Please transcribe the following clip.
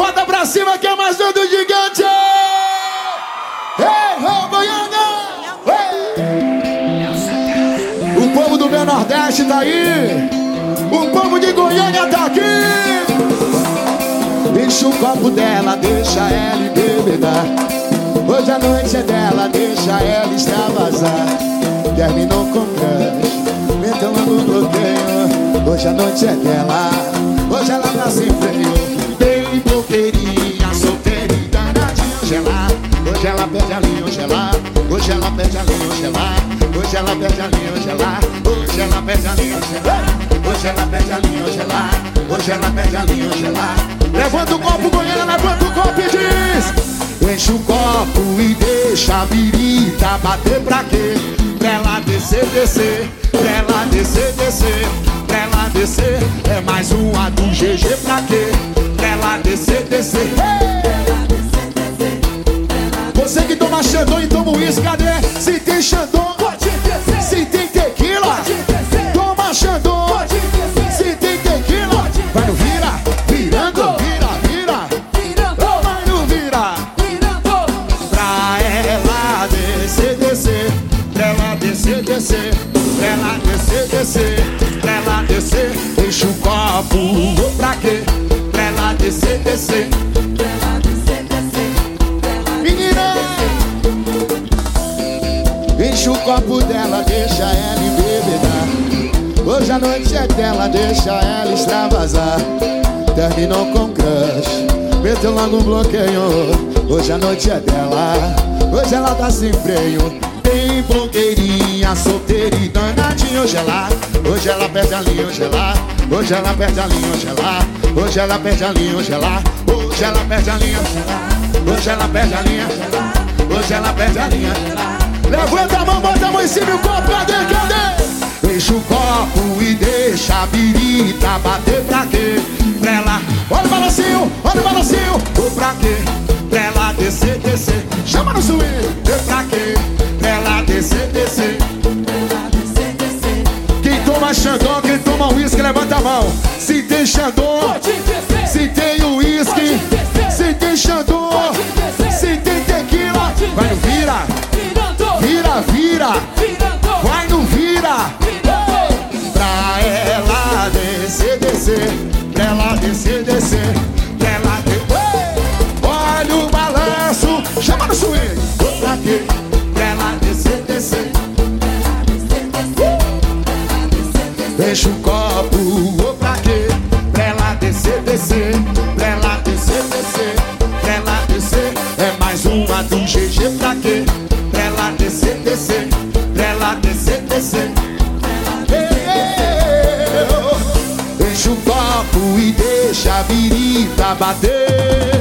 Bota pra cima que é mais um do gigante! Ei, Goiânia! O povo do meu Nordeste tá aí! O povo de Goiânia tá aqui! Enche o copo dela, deixa ela embebedar Hoje a noite é dela, deixa ela extravasar Terminou com crush, meteu no bloqueio Hoje a noite é dela, hoje ela tá sem freio Hoje ela pede a linha gelar Hoje ela pede a linha gelar Hoje ela pede a linha gelar Hoje ela pede a linha gelar Hoje ela pede a linha gelar Hoje ela pede a linha gelar Levanta o copo, Goiânia, levanta o copo e diz Enche o copo e deixa a birita bater pra quê? Pra ela descer, descer Pra ela descer, descer Pra ela descer cadê? Se tem Xandão, se tem tequila Toma Xandão, se tem tequila Vai no vira, virando, vira, vira. Vai no vira. Pra ela descer, descer. Pra ela descer, descer. Pra ela descer, descer. Pra ela descer. Enche o copo, pra quê? Pra ela descer, descer copo dela, deixa ela embebedar. Hoje a noite é dela, deixa ela extravasar. Terminou com crush, meteu logo um bloqueio. Hoje a noite é dela, hoje ela tá sem freio. Tem bloqueirinha, solteira e danadinha hoje ela Hoje ela perde a linha, hoje ela Hoje ela perde a linha, hoje ela Hoje ela perde a linha, hoje ela Hoje ela perde a linha, hoje ela perde a linha Hoje ela perde a linha Levanta a mão em cima o copo, cadê, cadê? Enche o copo e deixa a birita bater pra quê? Pra ela, olha o balancinho, olha o balancinho Ou pra quê? Pra ela descer, descer Chama no swing, e pra quê? Pra ela descer, descer Quem toma Xandão, quem toma uísque, levanta a mão Se tem Xandão, descer Pra ela descer, descer Pra ela descer Olha o balanço Chama no swing Pra quê? Pra ela descer, descer Deixa o copo pra quê? Pra ela descer, descer Pra ela descer, descer Pra ela descer É mais uma do GG pra quê? virita bater.